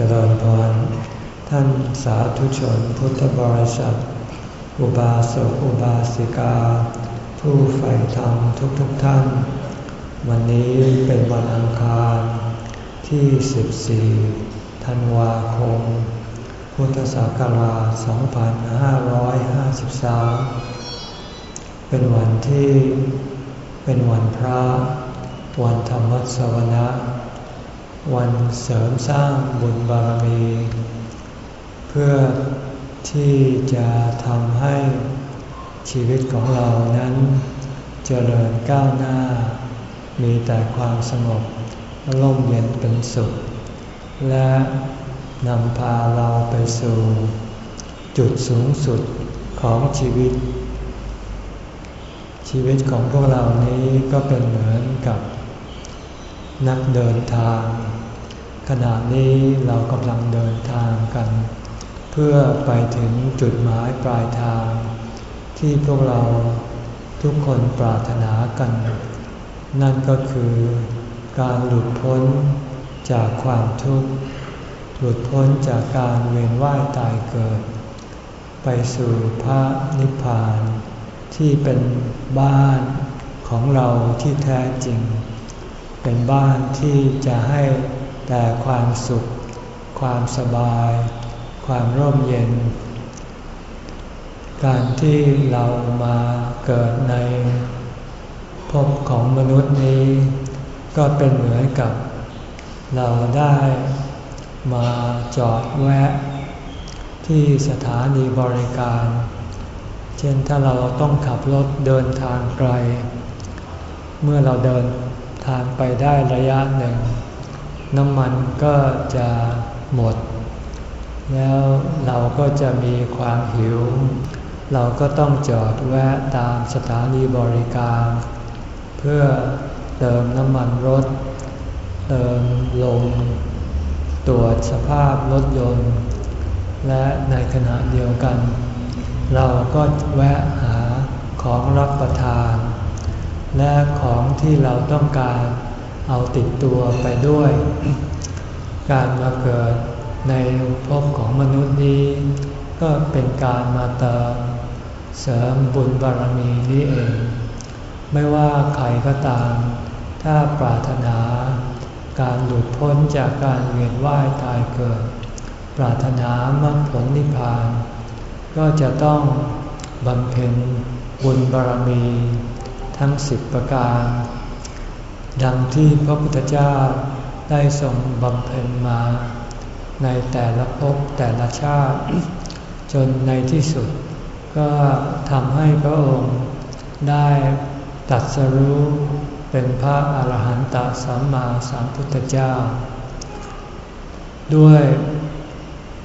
เจริญพร ท่านสาธุชนพุทธบริษัท อุบาสกอุบาสิกา ผู้ใฝ่ธรรมทุกทุกท่าน วันนี้เป็นวันอังคาร ที่ 14 ธันวาคม พุทธศักราช 2553 เป็นวันที่เป็นวันพระ วันธรรมสวนะ วันเสริมสร้างบุญบารมี เพื่อที่จะทำให้ชีวิตของเรานั้น เจริญก้าวหน้า มีแต่ความสงบร่มเย็นเป็นสุข และนำพาเราไปสู่ จุดสูงสุดของชีวิต ชีวิตของพวกเรานี้ก็เป็นเหมือนกับ นักเดินทาง ขณะนี้เรากำลังเดินทางกัน เพื่อไปถึงจุดหมายปลายทาง ที่พวกเราทุกคนปรารถนากัน นั่นก็คือการหลุดพ้นจากความทุกข์ หลุดพ้นจากการเวียนว่ายตายเกิด ไปสู่พระนิพพาน ที่เป็นบ้านของเราที่แท้จริง เป็นบ้านที่จะให้แต่ความสุข ความสบาย ความร่มเย็น การที่เรามาเกิดในภพของมนุษย์นี้ ก็เป็นเหมือนกับเราได้มาจอดแวะ ที่สถานีบริการ เช่นถ้าเราต้องขับรถเดินทางไกล เมื่อเราเดิน ทางไปได้ระยะหนึ่ง น้ำมันก็จะหมด แล้วเราก็จะมีความหิว เราก็ต้องจอดแวะตามสถานีบริการ เพื่อเติมน้ำมันรถ เติมลมตรวจสภาพรถยนต์ และในขณะเดียวกัน เราก็แวะหาของรับประทาน และของที่เราต้องการเอาติดตัวไปด้วย การมาเกิดในภพของมนุษย์นี้ ก็เป็นการมาเติมเสริมบุญบารมีนี้เอง ไม่ว่าใครก็ตาม ถ้าปรารถนา การหลุดพ้นจากการเวียนว่ายตายเกิด ปรารถนามรรคผลนิพพาน ก็จะต้องบำเพ็ญบุญบารมี ทั้งสิบประการ ดังที่พระพุทธเจ้าได้ทรงบำเพ็ญมา ในแต่ละภพแต่ละชาติ จนในที่สุด ก็ทำให้พระองค์ได้ตัดสรู้เป็นพระอาหารหันตสัมมาสัมพุทธเจ้า ด้วย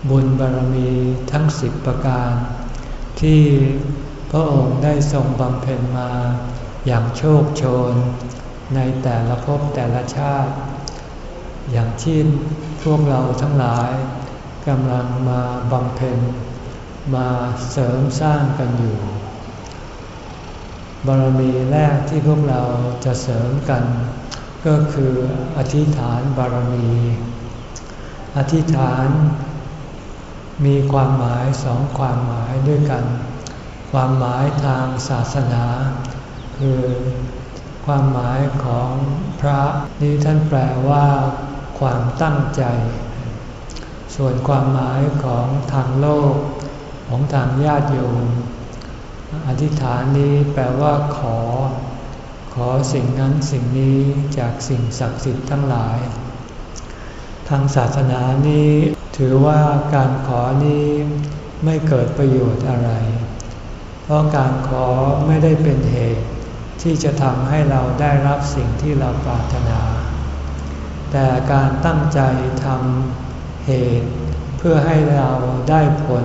บุญบารมีทั้งสิบประการ ที่พระองค์ได้ทรงบำเพ็ญมา อย่างโชคโชน ในแต่ละภพแต่ละชาติ อย่างที่พวกเราทั้งหลายกำลังมาบำเพ็ญมาเสริมสร้างกันอยู่ บารมีแรกที่พวกเราจะเสริมกัน ก็คืออธิษฐานบารมี อธิษฐานมีความหมายสองความหมายด้วยกัน ความหมายทางศาสนา คือความหมายของพระนี้ท่านแปลว่าความตั้งใจ ส่วนความหมายของทางโลกของทางญาติโยมอธิษฐานนี้แปลว่าขอ ขอสิ่งนั้นสิ่งนี้จากสิ่งศักดิ์สิทธิ์ทั้งหลาย ทางศาสนานี้ถือว่าการขอนี้ไม่เกิดประโยชน์อะไร เพราะการขอไม่ได้เป็นเหตุ ที่จะทำให้เราได้รับสิ่งที่เราปรารถนา แต่การตั้งใจทำเหตุ เพื่อให้เราได้ผล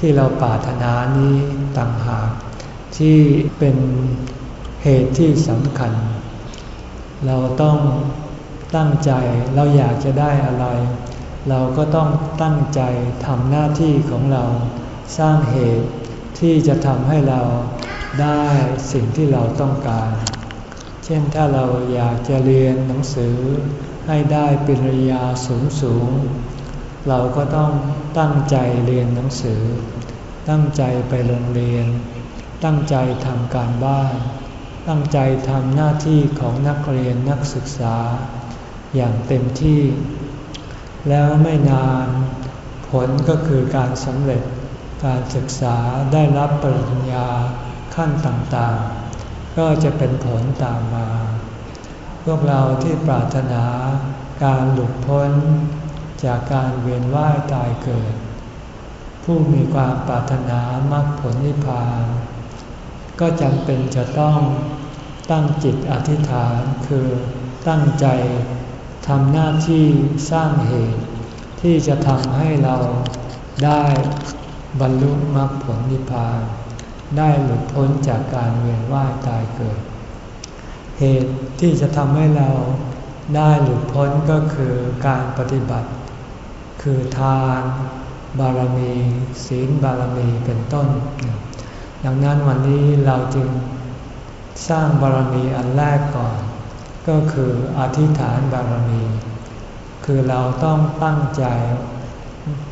ที่เราปรารถนานี้ต่างหากที่เป็นเหตุที่สำคัญ เราต้องตั้งใจเราอยากจะได้อะไร เราก็ต้องตั้งใจทำหน้าที่ของเราสร้างเหตุที่จะทำให้เรา ได้สิ่งที่เราต้องการ เช่นถ้าเราอยากจะเรียนหนังสือให้ได้ปริญญาสูงสูง เราก็ต้องตั้งใจเรียนหนังสือ ตั้งใจไปโรงเรียน ตั้งใจทำการบ้าน ตั้งใจทำหน้าที่ของนักเรียนนักศึกษา อย่างเต็มที่ แล้วไม่นาน ผลก็คือการสำเร็จการศึกษาได้รับปริญญา ขั้นต่างๆ ก็จะเป็นผลตามมา พวกเราที่ปรารถนาการหลุดพ้นจากการเวียนว่ายตายเกิด ผู้มีความปรารถนามรรคผลนิพพาน ก็จำเป็นจะต้องตั้งจิตอธิษฐานคือตั้งใจทำหน้าที่สร้างเหตุ ที่จะทำให้เราได้บรรลุมรรคผลนิพพาน ได้หลุดพ้นจากการเวียนว่ายตายเกิด เหตุที่จะทำให้เราได้หลุดพ้นก็คือการปฏิบัติ คือทานบารมี ศีลบารมีเป็นต้น ดังนั้นวันนี้เราจึงสร้างบารมีอันแรกก่อน ก็คืออธิษฐานบารมี คือเราต้องตั้งใจ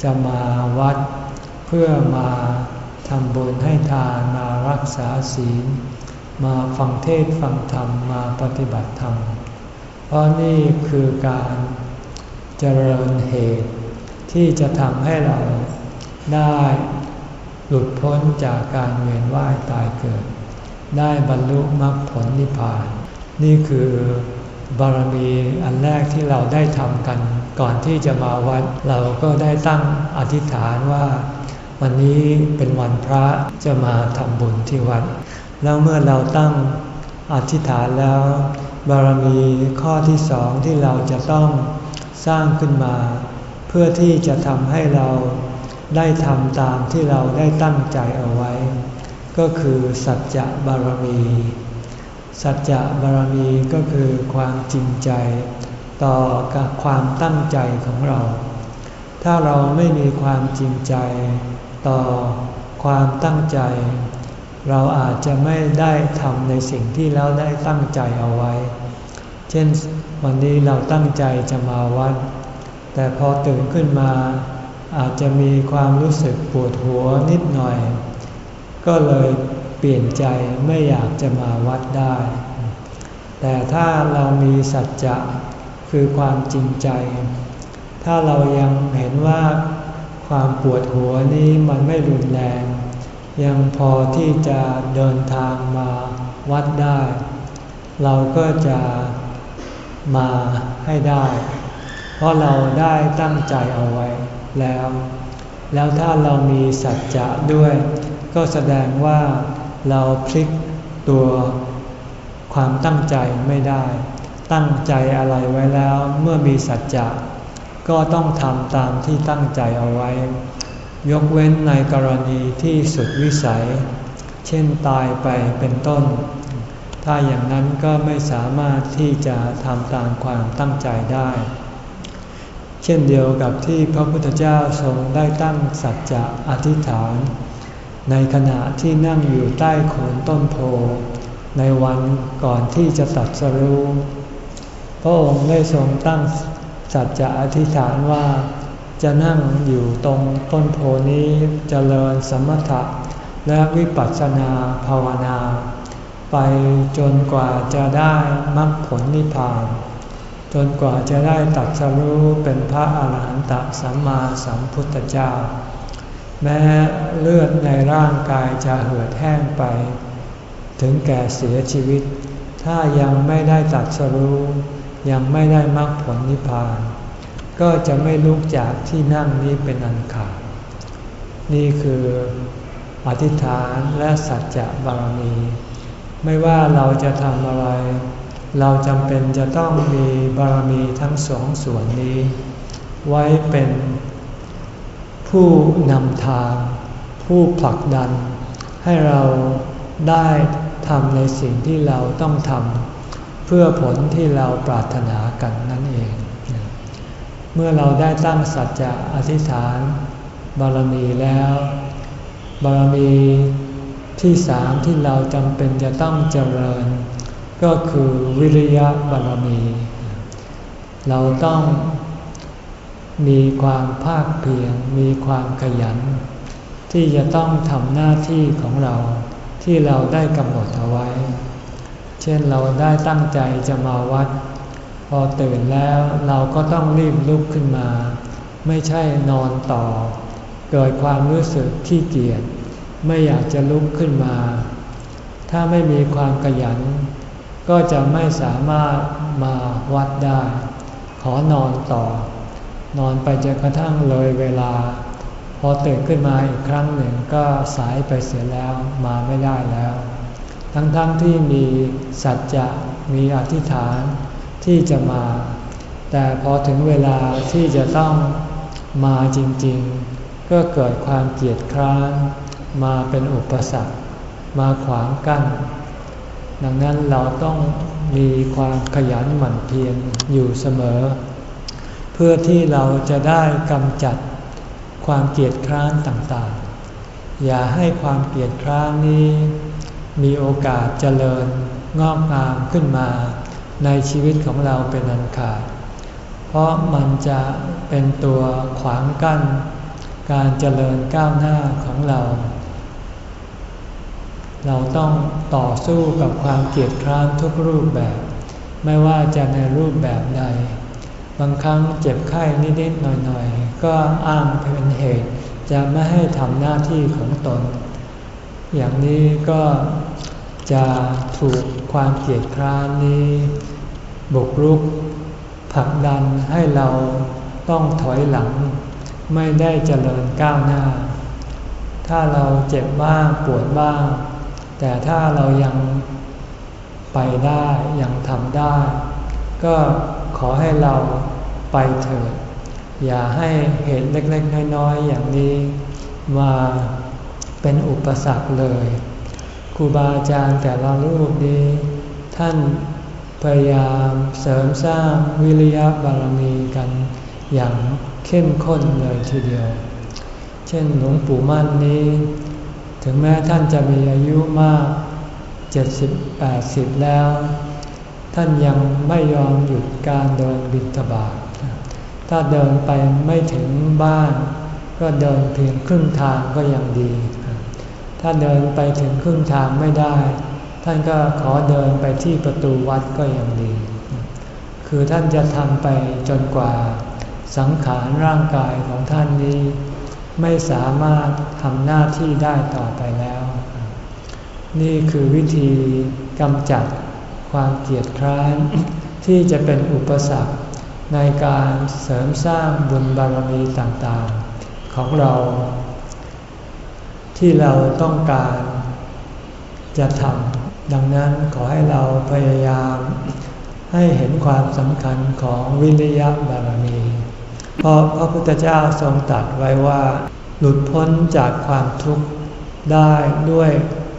จะมาวัดเพื่อมา ทำบุญให้ทานมารักษาศีล มาฟังเทศฟังธรรมมาปฏิบัติธรรม เพราะนี่คือการเจริญเหตุ ที่จะทำให้เราได้หลุดพ้นจากการเวียนว่ายตายเกิด ได้บรรลุมรรคผลนิพพาน นี่คือบารมีอันแรกที่เราได้ทำกัน ก่อนที่จะมาวัดเราก็ได้ตั้งอธิษฐานว่า วันนี้เป็นวันพระจะมาทำบุญที่วัด แล้วเมื่อเราตั้งอธิษฐานแล้ว บารมีข้อที่สองที่เราจะต้องสร้างขึ้นมา เพื่อที่จะทำให้เราได้ทำตามที่เราได้ตั้งใจเอาไว้ ก็คือสัจจะบารมี สัจจะบารมีก็คือความจริงใจ ต่อกับความตั้งใจของเรา ถ้าเราไม่มีความจริงใจ ต่อความตั้งใจ เราอาจจะไม่ได้ทำในสิ่งที่เราได้ตั้งใจเอาไว้ เช่นวันนี้เราตั้งใจจะมาวัด แต่พอตื่นขึ้นมา อาจจะมีความรู้สึกปวดหัวนิดหน่อย ก็เลยเปลี่ยนใจไม่อยากจะมาวัดได้ แต่ถ้าเรามีสัจจะคือความจริงใจ ถ้าเรายังเห็นว่า ความปวดหัวนี้มันไม่รุนแรง ยังพอที่จะเดินทางมาวัดได้ เราก็จะมาให้ได้ เพราะเราได้ตั้งใจเอาไว้แล้ว แล้วถ้าเรามีสัจจะด้วย ก็แสดงว่าเราพลิกตัวความตั้งใจไม่ได้ ตั้งใจอะไรไว้แล้วเมื่อมีสัจจะ ก็ต้องทำตามที่ตั้งใจเอาไว้ ยกเว้นในกรณีที่สุดวิสัย เช่นตายไปเป็นต้น ถ้าอย่างนั้นก็ไม่สามารถที่จะทำตามความตั้งใจได้ เช่นเดียวกับที่พระพุทธเจ้าทรงได้ตั้งสัจจะอธิษฐาน ในขณะที่นั่งอยู่ใต้โคนต้นโพในวันก่อนที่จะตัดสรู้พระองค์ได้ทรงตั้ง สัจจะอธิษฐานว่า จะนั่งอยู่ตรงต้นโพนี้จเจริญสมถะและวิปัสสนาภาวนา ไปจนกว่าจะได้มรรคผลนิพพาน จนกว่าจะได้ตัดสรู้เป็นพระอาหารหันตสัมมาสัมพุทธเจ้า แม้เลือดในร่างกายจะเหือดแห้งไป ถึงแก่เสียชีวิต ถ้ายังไม่ได้ตัดสรู้ ยังไม่ได้มรรคผลนิพพาน ก็จะไม่ลุกจากที่นั่งนี้เป็นอันขาด นี่คืออธิษฐานและสัจจะบารมี ไม่ว่าเราจะทำอะไร เราจำเป็นจะต้องมีบารมีทั้งสองส่วนนี้ ไว้เป็นผู้นำทาง ผู้ผลักดัน ให้เราได้ทำในสิ่งที่เราต้องทำ พื่อผลที่เราปรารถนากันนั่นเอง เมื่อเราได้ตั้งสัจจะอธิษฐาน บารมีแล้ว บารมีที่สามที่เราจำเป็นจะต้องเจริญ ก็คือวิริยะบารมี เราต้องมีความภาคเพียรมีความขยัน ที่จะต้องทำหน้าที่ของเราที่เราได้กำหนดเอาไว้ เช่นเราได้ตั้งใจจะมาวัด พอตื่นแล้วเราก็ต้องรีบลุกขึ้นมา ไม่ใช่นอนต่อ เกิดความรู้สึกขี้เกียจไม่อยากจะลุกขึ้นมา ถ้าไม่มีความขยัน ก็จะไม่สามารถมาวัดได้ ขอนอนต่อ นอนไปจนกระทั่งเลยเวลา พอตื่นขึ้นมาอีกครั้งหนึ่งก็สายไปเสียแล้วมาไม่ได้แล้ว ทั้งๆทที่มีสัจจะมีอธิษฐานที่จะมา แต่พอถึงเวลาที่จะต้องมาจริงๆ ก็เกิดความเกียดคร้านมาเป็นอุปสรรค มาขวางกั้น ดังนั้นเราต้องมีความขยันหมั่นเพียรอยู่เสมอ เพื่อที่เราจะได้กำจัดความเกียดคร้านต่างๆ อย่าให้ความเกียดคร้านนี้ มีโอกาสเจริญงอกงามขึ้นมา ในชีวิตของเราเป็นอันขาด เพราะมันจะเป็นตัวขวางกั้น การเจริญก้าวหน้าของเรา เราต้องต่อสู้กับความเกียดคร้านทุกรูปแบบ ไม่ว่าจะในรูปแบบใด บางครั้งเจ็บไข้นิดๆหน่อยๆ ก็อ้างเป็นเหตุจะไม่ให้ทำหน้าที่ของตน อย่างนี้ก็ จะถูกความเกลียดคร้านนี้บุกรุกผลักดันให้เราต้องถอยหลัง ไม่ได้เจริญก้าวหน้า ถ้าเราเจ็บบ้างปวดบ้าง แต่ถ้าเรายังไปได้ยังทำได้ ก็ขอให้เราไปเถิด อย่าให้เหตุเล็กๆน้อยๆอย่างนี้ มาเป็นอุปสรรคเลย ครูบาอาจารย์แต่ละรูปนี้ ท่านพยายามเสริมสร้างวิริยะบารมีกันอย่างเข้มข้นเลยทีเดียว เช่นหลวงปู่มั่นนี้ ถึงแม้ท่านจะมีอายุมาก 70-80 แล้ว ท่านยังไม่ยอมหยุดการเดินบิณฑบาต ถ้าเดินไปไม่ถึงบ้าน ก็เดินเพียงครึ่งทางก็ยังดี ถ้าเดินไปถึงครึ่งทางไม่ได้ ท่านก็ขอเดินไปที่ประตูวัดก็ยังดี คือท่านจะทำไปจนกว่า สังขารร่างกายของท่านนี้ ไม่สามารถทำหน้าที่ได้ต่อไปแล้ว นี่คือวิธีกำจัดความเกียดคร้านที่จะเป็นอุปสรรคในการเสริมสร้างบุญบารมีต่างๆ ของเรา ที่เราต้องการจะทำดังนั้นขอให้เราพยายามให้เห็นความสำคัญของวิริยะบารมี เพราะพระพุทธเจ้าทรงตรัสไว้ว่า หลุดพ้นจากความทุกข์ได้ด้วย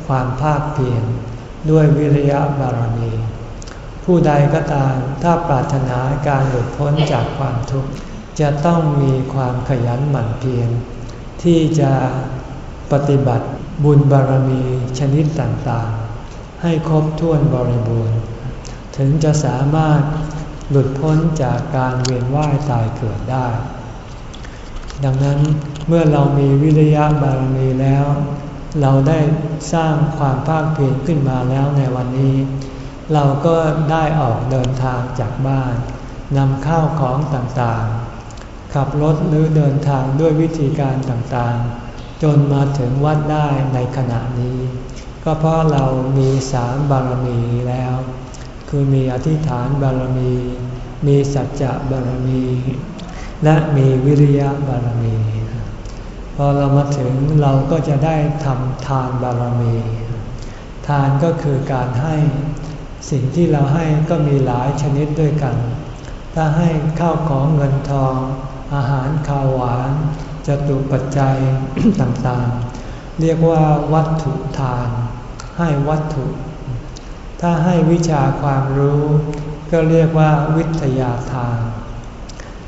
ความภาคเพียรด้วยวิริยะบารมี ผู้ใดก็ตามถ้าปรารถนาการหลุดพ้นจากความทุกข์จะต้องมีความขยันหมั่นเพียรที่จะ ปฏิบัติบุญบารมีชนิดต่างๆ ให้ครบถ้วนบริบูรณ์ ถึงจะสามารถหลุดพ้นจากการเวียนว่ายตายเกิดได้ ดังนั้นเมื่อเรามีวิริยะบารมีแล้ว เราได้สร้างความภาคเพียรขึ้นมาแล้วในวันนี้ เราก็ได้ออกเดินทางจากบ้านนำข้าวของต่างๆ ขับรถหรือเดินทางด้วยวิธีการต่างๆ จนมาถึงวัดได้ในขณะนี้ ก็เพราะเรามีสามบารมีแล้ว คือมีอธิษฐานบารมี มีสัจจะบารมี และมีวิริยะบารมี พอเรามาถึงเราก็จะได้ทำทานบารมี ทานก็คือการให้สิ่งที่เราให้ก็มีหลายชนิดด้วยกัน ถ้าให้ข้าวของเงินทอง อาหารข้าวหวาน จตุปัจจัยต่างๆ เรียกว่าวัตถุทาน ให้วัตถุ ถ้าให้วิชาความรู้ ก็เรียกว่าวิทยาทาน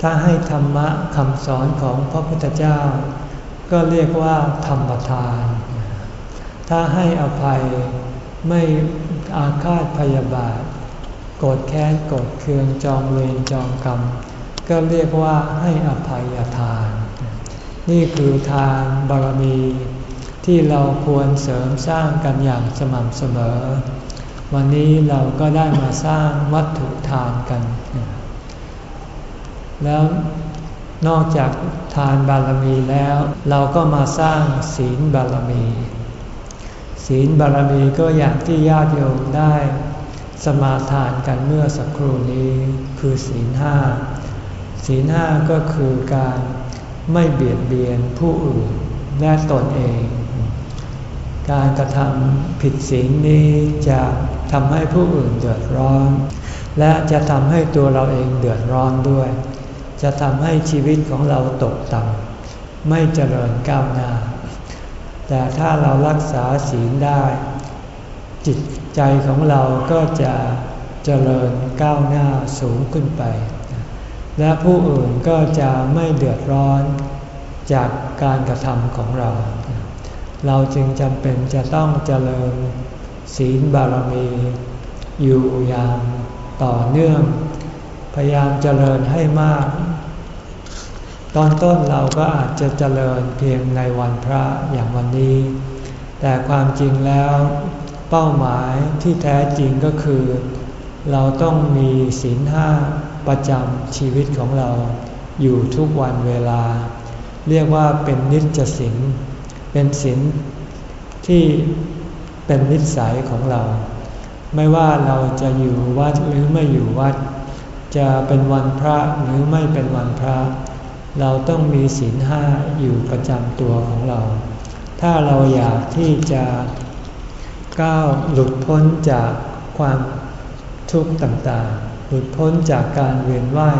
ถ้าให้ธรรมะคำสอนของพระพุทธเจ้า ก็เรียกว่าธรรมทาน ถ้าให้อภัยไม่อาฆาตพยาบาทโกรธแค้นโกรธเคืองจองเวรจองกรรม ก็เรียกว่าให้อภัยทาน นี่คือทานบารมี ที่เราควรเสริมสร้างกันอย่างสม่ำเสมอ วันนี้เราก็ได้มาสร้างวัตถุทานกัน แล้วนอกจากทานบารมีแล้ว เราก็มาสร้างศีลบารมี ศีลบารมีก็อย่างที่ญาติโยมได้สมาทานกันเมื่อสักครู่นี้คือศีลห้าศีลห้าก็คือการ ไม่เบียดเบียนผู้อื่นและตนเอง การกระทำผิดศีลนี้จะทำให้ผู้อื่นเดือดร้อน และจะทำให้ตัวเราเองเดือดร้อนด้วย จะทำให้ชีวิตของเราตกต่ำไม่เจริญก้าวหน้า แต่ถ้าเรารักษาศีลได้ จิตใจของเราก็จะเจริญก้าวหน้าสูงขึ้นไป และผู้อื่นก็จะไม่เดือดร้อนจากการกระทำของเรา เราจึงจำเป็นจะต้องเจริญศีลบารมี อยู่อย่างต่อเนื่อง พยายามเจริญให้มาก ตอนต้นเราก็อาจจะเจริญเพียงในวันพระอย่างวันนี้ แต่ความจริงแล้วเป้าหมายที่แท้จริงก็คือ เราต้องมีศีลห้า ประจำชีวิตของเราอยู่ทุกวันเวลา เรียกว่าเป็นนิจศีลเป็นศีลที่เป็นนิสัยของเรา ไม่ว่าเราจะอยู่วัดหรือไม่อยู่วัด จะเป็นวันพระหรือไม่เป็นวันพระ เราต้องมีศีลห้าอยู่ประจำตัวของเรา ถ้าเราอยากที่จะก้าวหลุดพ้นจากความทุกข์ต่างๆ หลุดพ้นจากการเวียนว่าย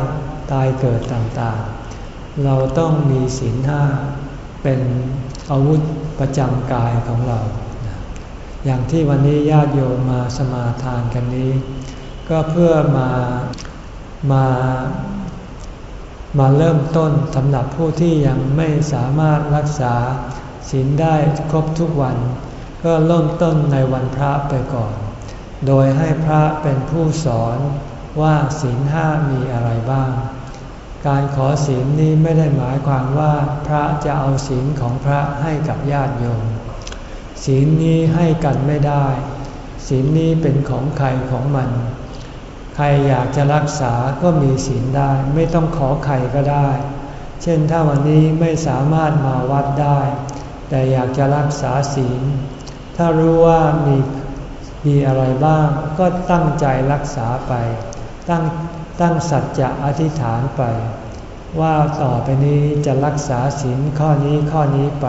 ตายเกิดต่างๆ เราต้องมีศีลห้าเป็นอาวุธประจำกายของเรา อย่างที่วันนี้ญาติโยมมาสมาทานกันนี้ ก็เพื่อมามามาเริ่มต้นสำหรับผู้ที่ยังไม่สามารถรักษาศีลได้ครบทุกวัน ก็เริ่มต้นในวันพระไปก่อน โดยให้พระเป็นผู้สอน ว่าศีลห้ามีอะไรบ้าง การขอศีลนี้ไม่ได้หมายความว่าพระจะเอาศีลของพระให้กับญาติโยม ศีลนี้ให้กันไม่ได้ ศีลนี้เป็นของใครของมัน ใครอยากจะรักษาก็มีศีลได้ ไม่ต้องขอใครก็ได้ เช่นถ้าวันนี้ไม่สามารถมาวัดได้ แต่อยากจะรักษาศีล ถ้ารู้ว่ามีมีอะไรบ้างก็ตั้งใจรักษาไป ตั้งตั้งสัจจะอธิษฐานไป ว่าต่อไปนี้จะรักษาศีลข้อนี้ข้อนี้ไป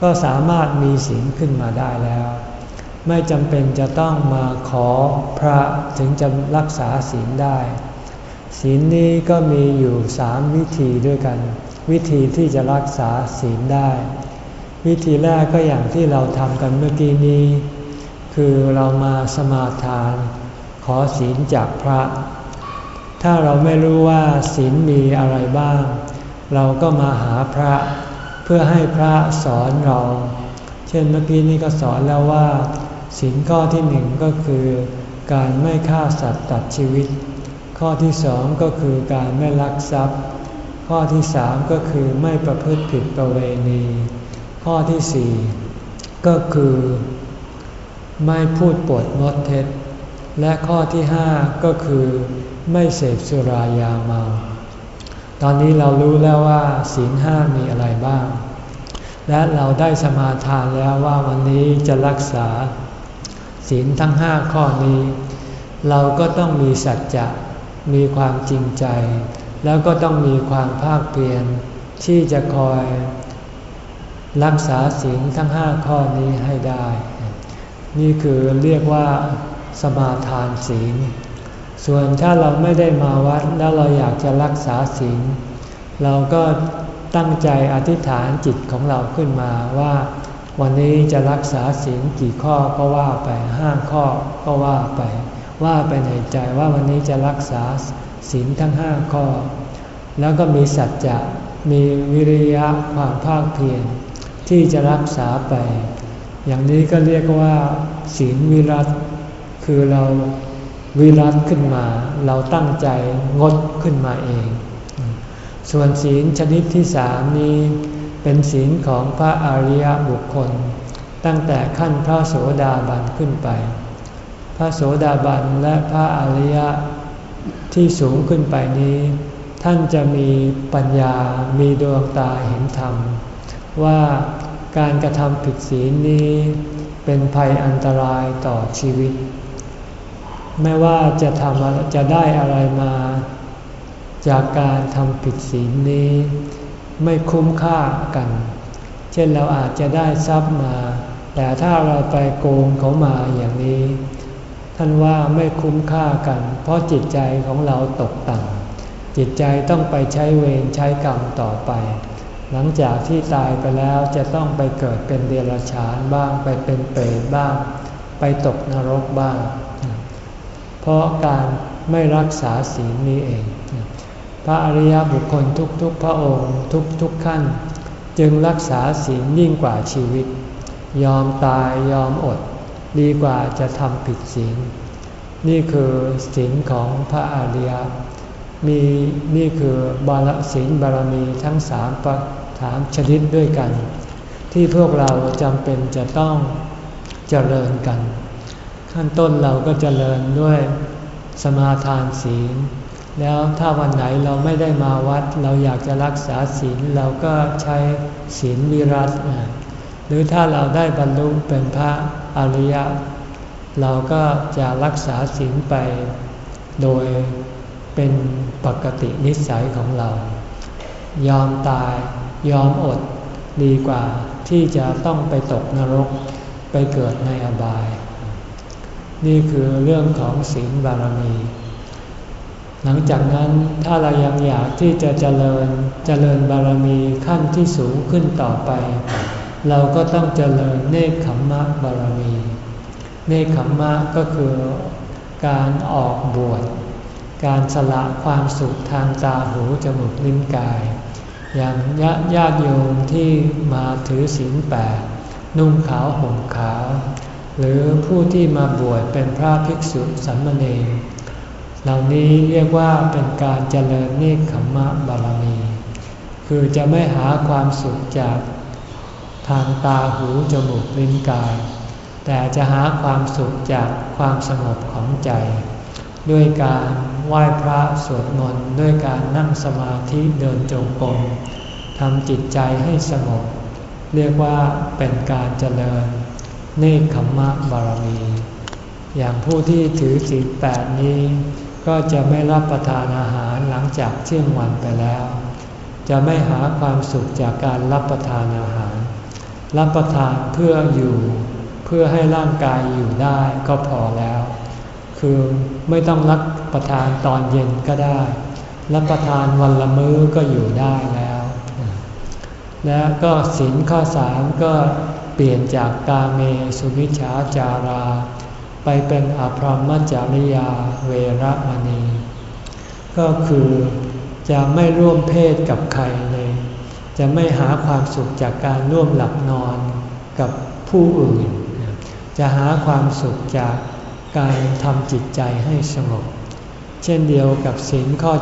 ก็สามารถมีศีลขึ้นมาได้แล้ว ไม่จำเป็นจะต้องมาขอพระถึงจะรักษาศีลได้ ศีลนี้ก็มีอยู่สามวิธีด้วยกัน วิธีที่จะรักษาศีลได้ วิธีแรกก็อย่างที่เราทำกันเมื่อกี้นี้ คือเรามาสมาทาน ขอศีลจากพระ ถ้าเราไม่รู้ว่าศีลมีอะไรบ้าง เราก็มาหาพระเพื่อให้พระสอนเรา เช่นเมื่อกี้นี้ก็สอนแล้วว่าศีลข้อที่หนึ่งก็คือการไม่ฆ่าสัตว์ตัดชีวิต ข้อที่สองก็คือการไม่ลักทรัพย์ ข้อที่สามก็คือไม่ประพฤติผิดประเวณี ข้อที่สี่ก็คือ ไม่พูดปดมดเท็จ และข้อที่ห้าก็คือไม่เสพสุรายาเมา ตอนนี้เรารู้แล้วว่าศีลห้ามีอะไรบ้าง และเราได้สมาทานแล้วว่าวันนี้จะรักษาศีลทั้งห้าข้อนี้ เราก็ต้องมีสัจจะมีความจริงใจ แล้วก็ต้องมีความภาคเพียรที่จะคอยรักษาศีลทั้งห้าข้อนี้ให้ได้ นี่คือเรียกว่า สมาทานศีล ส่วนถ้าเราไม่ได้มาวัดแล้วเราอยากจะรักษาศีล เราก็ตั้งใจอธิษฐานจิตของเราขึ้นมาว่า วันนี้จะรักษาศีลกี่ข้อก็ว่าไปห้าข้อก็ว่าไป ว่าไปในใจว่าวันนี้จะรักษาศีลทั้งห้าข้อ แล้วก็มีสัจจะมีวิริยะความภาคเพียรที่จะรักษาไป อย่างนี้ก็เรียกว่า ศีลวิรัต คือเราวิรัตขึ้นมา เราตั้งใจงดขึ้นมาเอง ส่วนศีลชนิดที่สามนี้เป็นศีลของพระอริยบุคคล ตั้งแต่ขั้นพระโสดาบันขึ้นไป พระโสดาบันและพระอริยที่สูงขึ้นไปนี้ ท่านจะมีปัญญา มีดวงตาเห็นธรรม ว่าการกระทำผิดศีลนี้เป็นภัยอันตรายต่อชีวิต ไม่ว่าจะทำจะได้อะไรมา จากการทำผิดศีลนี้ ไม่คุ้มค่ากัน เช่นเราอาจจะได้ทรัพย์มา แต่ถ้าเราไปโกงเขามาอย่างนี้ ท่านว่าไม่คุ้มค่ากัน เพราะจิตใจของเราตกต่ำจิตใจต้องไปใช้เวรใช้กรรมต่อไป หลังจากที่ตายไปแล้วจะต้องไปเกิดเป็นเดรัจฉานบ้างไปเป็นเปรตบ้าง ไปตกนรกบ้าง เพราะการไม่รักษาศีลนี้เอง พระอริยบุคคลทุกๆพระองค์ทุกๆขั้น จึงรักษาศีลยิ่งกว่าชีวิต ยอมตายยอมอด ดีกว่าจะทำผิดศีล นี่คือศีลของพระอริยมีนี่คือบารศีลบารมีทั้งสามประถามชนิดด้วยกัน ที่พวกเราจำเป็นจะต้องเจริญกัน ขั้นต้นเราก็จเจริญด้วยสมาทานศีล แล้วถ้าวันไหนเราไม่ได้มาวัด เราอยากจะรักษาศีลเราก็ใช้ศีลวิรัตหรือถ้าเราได้บรรลุเป็นพระอริยะ เราก็จะรักษาศีลไปโดยเป็นปกตินิสัยของเรา ยอมตายยอมอดดีกว่าที่จะต้องไปตกนรกไปเกิดในอบาย นี่คือเรื่องของศีลบารมี หลังจากนั้นถ้าเรายังอยากที่จะเจริญเจริญบารมีขั้นที่สูงขึ้นต่อไป เราก็ต้องเจริญเนคขมมะบารมี เนคขมมะก็คือการออกบวช การสละความสุขทางตาหูจมูกลิ้นกาย อย่างญาติโยมที่มาถือศีลแปดนุ่งขาวห่มขาว หรือผู้ที่มาบวชเป็นพระภิกษุสัมมเนรเหล่านี้เรียกว่าเป็นการเจริญเนคขมมะบารมี คือจะไม่หาความสุขจากทางตาหูจมูกลิ้นกาย แต่จะหาความสุขจากความสงบของใจ ด้วยการไหว้พระสวดมนต์ด้วยการนั่งสมาธิเดินจงกรมทำจิตใจให้สงบ เรียกว่าเป็นการเจริญ เนคขมมะบารมี อย่างผู้ที่ถือศีลแปดนี้ ก็จะไม่รับประทานอาหารหลังจากเที่ยงวันไปแล้ว จะไม่หาความสุขจากการรับประทานอาหาร รับประทานเพื่ออยู่ เพื่อให้ร่างกายอยู่ได้ก็พอแล้ว คือไม่ต้องรับประทานตอนเย็นก็ได้ รับประทานวันละมื้อก็อยู่ได้แล้ว และก็สินข้อสามก็ เปลี่ยนจากกาเมสุวิชาจารา ไปเป็นอภรมจริยาเวรมณี ก็คือจะไม่ร่วมเพศกับใครเลย จะไม่หาความสุขจากการร่วมหลับนอนกับผู้อื่น จะหาความสุขจากการทำจิตใจให้สงบ เช่นเดียวกับศีลข้อ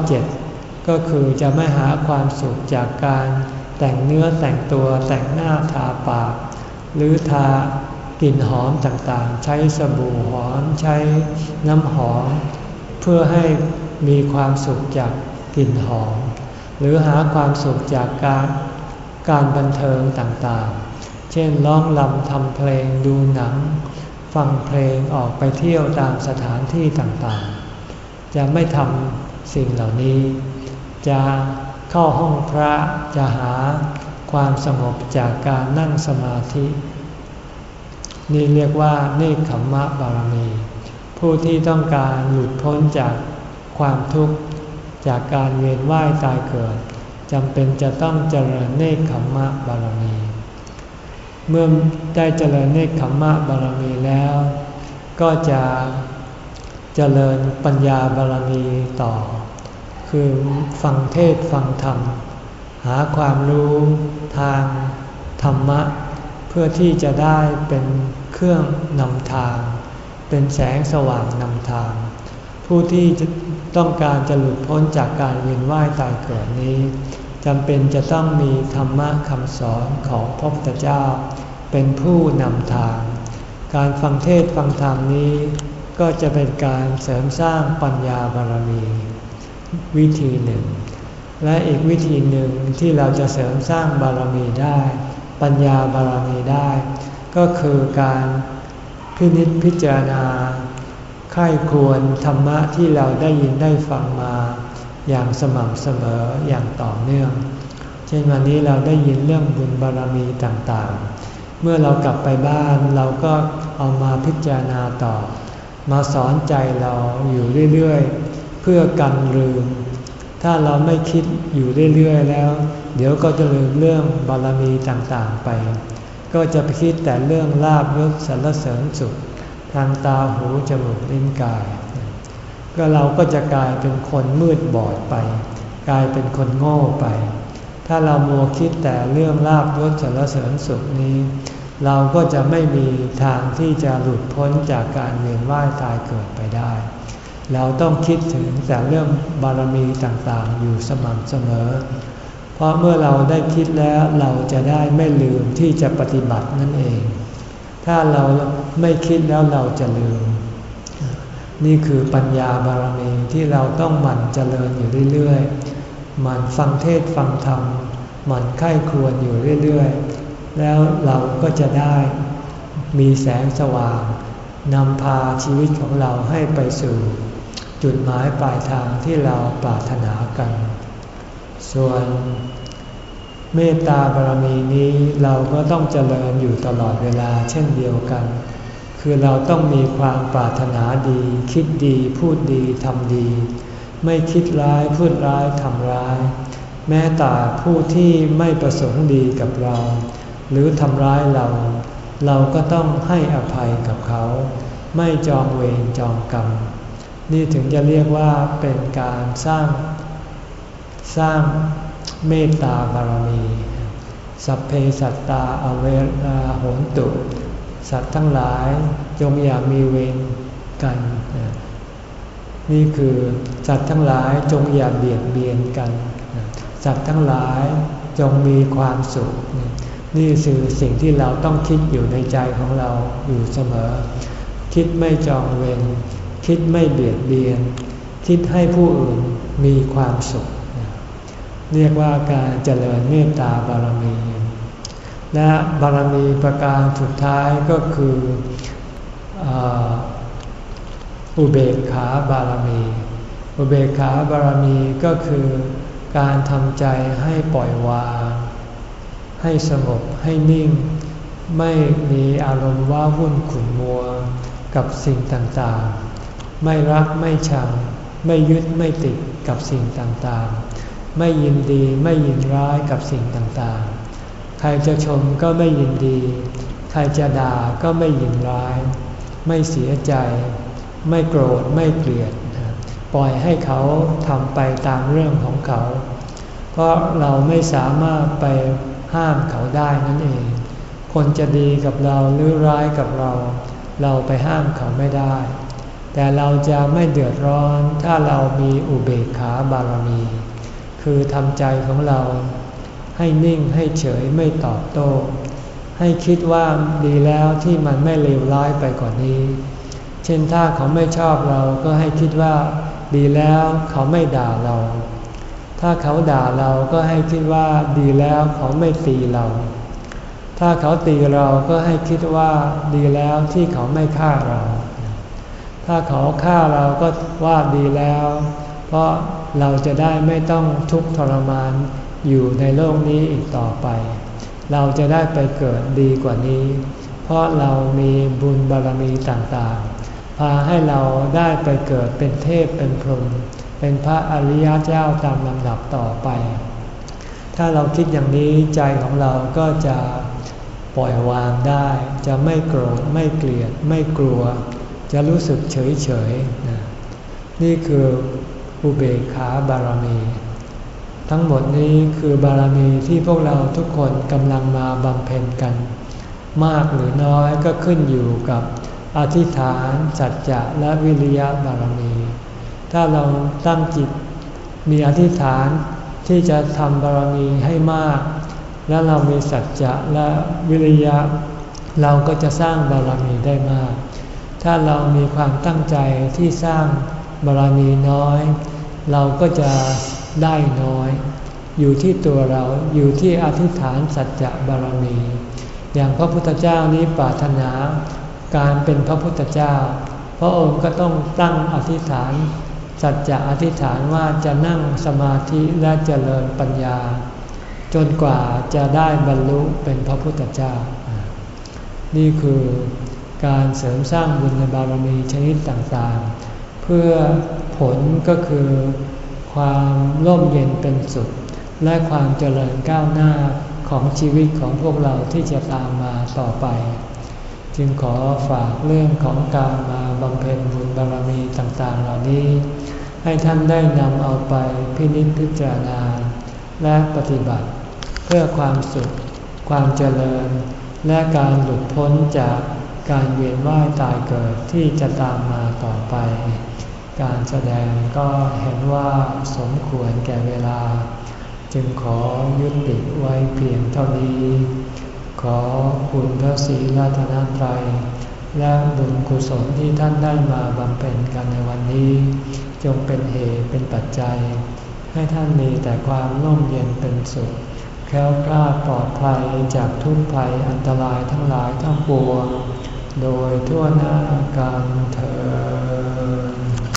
7 ก็คือจะไม่หาความสุขจากการแต่งเนื้อแต่งตัวแต่งหน้าทาปาก หรือทากลิ่นหอมต่างๆ ใช้สบู่หอมใช้น้ำหอม เพื่อให้มีความสุขจากกลิ่นหอม หรือหาความสุขจากการการบันเทิงต่างๆ เช่นร้องลำทำเพลงดูหนัง ฟังเพลงออกไปเที่ยวตามสถานที่ต่างๆ จะไม่ทำสิ่งเหล่านี้ จะเข้าห้องพระจะหา ความสงบจากการนั่งสมาธิ นี่เรียกว่าเนคขมมะบารมี ผู้ที่ต้องการหลุดพ้นจากความทุกข์จากการเวียนว่ายตายเกิดจำเป็นจะต้องเจริญเนคขมมะบารมี เมื่อได้เจริญเนคขมมะบารมีแล้ว ก็จะเจริญปัญญาบารมีต่อ คือฟังเทศฟังธรรม หาความรู้ทางธรรมะ เพื่อที่จะได้เป็นเครื่องนำทาง เป็นแสงสว่างนำทาง ผู้ที่ต้องการจะหลุดพ้นจากการเวียนว่ายตายเกิดนี้จำเป็นจะต้องมีธรรมะคำสอนของพระพุทธเจ้า เป็นผู้นำทาง การฟังเทศฟังธรรมนี้ ก็จะเป็นการเสริมสร้างปัญญาบารมี วิธีหนึ่ง และอีกวิธีหนึ่งที่เราจะเสริมสร้างบารมีได้ ปัญญาบารมีได้ ก็คือการพินิจพิจารณาไข้ควรธรรมะที่เราได้ยินได้ฟังมา อย่างสม่ำเสมออย่างต่อเนื่อง เช่นวันนี้เราได้ยินเรื่องบุญบารรมีต่างๆ เมื่อเรากลับไปบ้านเราก็เอามาพิจารณาต่อ มาสอนใจเราอยู่เรื่อยๆ เพื่อกันลืม ถ้าเราไม่คิดอยู่เรื่อยๆแล้ว เดี๋ยวก็จะลืมเรื่องบารมีต่างๆไป ก็จะไปคิดแต่เรื่องลาบยศสรรเสริญสุข ทางตาหูจมูกลิ้นกาย ก็เราก็จะกลายเป็นคนมืดบอดไป กลายเป็นคนโง่ไป ถ้าเรามัวคิดแต่เรื่องลาบยศสรรเสริญสุขนี้ เราก็จะไม่มีทางที่จะหลุดพ้นจากการเวียนว่ายตายเกิดไปได้ เราต้องคิดถึงแต่เรื่องบารมีต่างๆ อยู่สม่ำเสมอ เพราะเมื่อเราได้คิดแล้วเราจะได้ไม่ลืมที่จะปฏิบัตินั่นเอง ถ้าเราไม่คิดแล้วเราจะลืม นี่คือปัญญาบารมีที่เราต้องหมั่นเจริญอยู่เรื่อยๆหมั่นฟังเทศฟังธรรมหมั่นไข้ควรอยู่เรื่อยๆ แล้วเราก็จะได้มีแสงสว่างนำพาชีวิตของเราให้ไปสู่ จุดหมายปลายทางที่เราปรารถนากัน ส่วนเมตตาบารมีนี้เราก็ต้องเจริญอยู่ตลอดเวลาเช่นเดียวกัน คือเราต้องมีความปรารถนาดี คิดดีพูดดีทำดี ไม่คิดร้ายพูดร้ายทำร้าย แม้แต่ผู้ที่ไม่ประสงค์ดีกับเรา หรือทำร้ายเรา เราก็ต้องให้อภัยกับเขา ไม่จองเวรจองกรรม นี่ถึงจะเรียกว่าเป็นการสร้างสร้างเมตตาบารมี สัพเพสัตตาอเวราโหนตุ สัตว์ทั้งหลายจงอย่ามีเวรกัน นี่คือสัตว์ทั้งหลายจงอย่าเบียดเบียนกัน สัตว์ทั้งหลายจงมีความสุข นี่คือสิ่งที่เราต้องคิดอยู่ในใจของเราอยู่เสมอ คิดไม่จองเวร คิดไม่เบียดเบียน คิดให้ผู้อื่นมีความสุข เรียกว่าการเจริญเมตตาบารมี และบารมีประการสุดท้ายก็คืออุเบกขาบารมี อุเบกขาบารมีก็คือการทำใจให้ปล่อยวาง ให้สงบให้นิ่ง ไม่มีอารมณ์ว้าวุ่นขุ่นมัวกับสิ่งต่างๆ ไม่รักไม่ชัง ไม่ยึดไม่ติดกับสิ่งต่างๆ ไม่ยินดีไม่ยินร้ายกับสิ่งต่างๆ ใครจะชมก็ไม่ยินดี ใครจะด่าก็ไม่ยินร้าย ไม่เสียใจ ไม่โกรธไม่เกลียด ปล่อยให้เขาทำไปตามเรื่องของเขา เพราะเราไม่สามารถไปห้ามเขาได้นั่นเอง คนจะดีกับเราหรือร้ายกับเรา เราไปห้ามเขาไม่ได้ แต่เราจะไม่เดือดร้อนถ้าเรามีอุเบกขาบารมี คือทำใจของเราให้นิ่งให้เฉยไม่ตอบโต้ ให้คิดว่าดีแล้วที่มันไม่เลวร้ายไปกว่านนี้ เช่นถ้าเขาไม่ชอบเราก็ให้คิดว่าดีแล้วเขาไม่ด่าเรา ถ้าเขาด่าเราก็ให้คิดว่าดีแล้วเขาไม่ตีเรา ถ้าเขาตีเราก็ให้คิดว่าดีแล้วที่เขาไม่ฆ่าเรา ถ้าเขาฆ่าเราก็ว่าดีแล้ว เพราะเราจะได้ไม่ต้องทุกข์ทรมานอยู่ในโลกนี้อีกต่อไป เราจะได้ไปเกิดดีกว่านี้ เพราะเรามีบุญบารมีต่างๆ พาให้เราได้ไปเกิดเป็นเทพเป็นพรหมเป็นพระอริยเจ้าตามลำดับต่อไป ถ้าเราคิดอย่างนี้ใจของเราก็จะปล่อยวางได้ จะไม่โกรธไม่เกลียดไม่กลัว จะรู้สึกเฉยเฉยนี่คืออุเบกขาบารมี ทั้งหมดนี้คือบารมีที่พวกเราทุกคนกำลังมาบำเพ็ญกัน มากหรือน้อยก็ขึ้นอยู่กับอธิษฐานสัจจะและวิริยะบารมี ถ้าเราตั้งจิตมีอธิษฐานที่จะทำบารมีให้มาก แล้วเรามีสัจจะและวิริยะ เราก็จะสร้างบารมีได้มาก ถ้าเรามีความตั้งใจที่สร้างบารมีน้อย เราก็จะได้น้อย อยู่ที่ตัวเราอยู่ที่อธิษฐานสัจจะบารมี อย่างพระพุทธเจ้านี้ปรารถนา การเป็นพระพุทธเจ้า พระองค์ก็ต้องตั้งอธิษฐาน สัจจะอธิษฐานว่าจะนั่งสมาธิและเจริญปัญญา จนกว่าจะได้บรรลุเป็นพระพุทธเจ้า นี่คือ การเสริมสร้างบุญบารมีชนิดต่างๆ เพื่อผลก็คือความร่มเย็นเป็นสุข และความเจริญก้าวหน้าของชีวิตของพวกเราที่จะตามมาต่อไป จึงขอฝากเรื่องของการมาบำเพ็ญบุญบารมีต่างๆ เหล่านี้ ให้ท่านได้นำเอาไปพินิจพิจารณา และปฏิบัติ เพื่อความสุข ความเจริญ และการหลุดพ้นจาก การเวียนว่ายตายเกิดที่จะตามมาต่อไป การแสดงก็เห็นว่าสมควรแก่เวลา จึงขอยุติไว้เพียงเท่านี้ ขอคุณพระศรีรัตนตรัยและบุญกุศลที่ท่านได้มาบำเพ็ญกันในวันนี้ จงเป็นเหตุเป็นปัจจัย ให้ท่านมีแต่ความร่มเย็นเป็นสุขแคล้วคลาดปลอดภัยจากทุกภัยอันตรายทั้งหลายทั้งปวง โดยทั่วหน้ากันเธอ